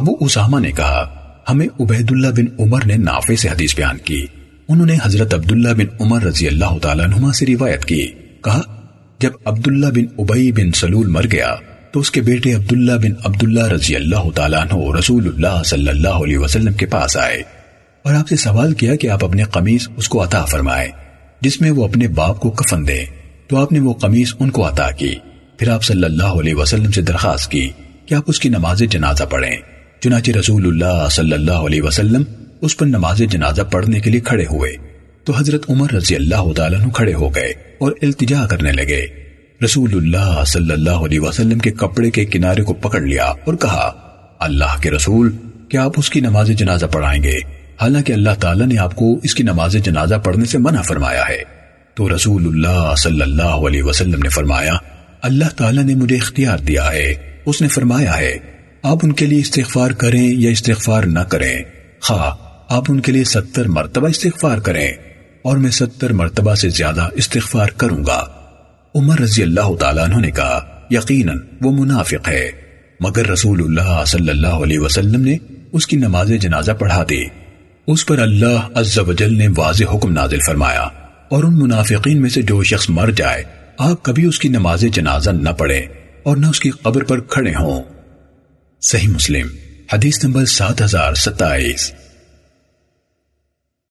ابو اسامہ نے کہا، ہمیں عبید اللہ بن عمر نے نافع سے حدیث بیان کی۔ انہوں نے حضرت عبداللہ بن عمر رضی اللہ تعالیٰ عنہما سے روایت کی۔ کہا، جب عبداللہ بن عبی بن سلول مر گیا، تو اس کے بیٹے عبداللہ بن عبداللہ رضی اللہ تعالیٰ عنہ رسول اللہ صلی اللہ علیہ وسلم کے پاس آئے اور آپ سے سوال کیا کہ آپ اپنے قمیص اس کو عطا فرمائے جس میں وہ اپنے باپ کو کفن دے تو آپ نے وہ قمیص ان کو عطا کی۔ پھر آپ صلی اللہ علیہ وسلم سے درخواست کی کہ آپ اس کی نماز جنازہ پڑھیں۔ چنانچہ رسول اللہ صلی اللہ علیہ وسلم اس پر نماز جنازہ پڑھنے کے لیے کھڑے ہوئے۔ تو حضرت عمر رضی اللہ تعالیٰ کھڑے ہو گئے اور التجا کرنے لگے۔ رسول اللہ صلی اللہ علیہ وسلم کے کپڑے کے کنارے کو پکڑ لیا اور کہا، اللہ کے رسول، کیا آپ اس کی نماز جنازہ پڑھائیں گے؟ حالانکہ اللہ تعالیٰ نے آپ کو اس کی نماز جنازہ پڑھنے سے منع فرمایا ہے۔ تو رسول اللہ صلی اللہ علیہ وسلم نے فرمایا، اللہ تعالیٰ نے مجھے اختیار دیا ہے۔ اس نے فرمایا ہے آپ ان کے لیے استغفار کریں یا استغفار نہ کریں؟ خواہ، آپ ان کے لیے ستر مرتبہ استغفار کریں اور میں ستر مرتبہ سے زیادہ استغفار کروں گا۔ عمر رضی اللہ تعالیٰ عنہ نے کہا، یقیناً وہ منافق ہے۔ مگر رسول اللہ صلی اللہ علیہ وسلم نے اس کی نماز جنازہ پڑھا دی۔ اس پر اللہ عز و جل نے واضح حکم نازل فرمایا اور ان منافقین میں سے جو شخص مر جائے، آپ کبھی اس کی نماز جنازہ نہ پڑھیں اور نہ اس کی قبر پر کھڑے ہوں۔ صحیح مسلم حدیث نمبر سات ہزار ستائیس۔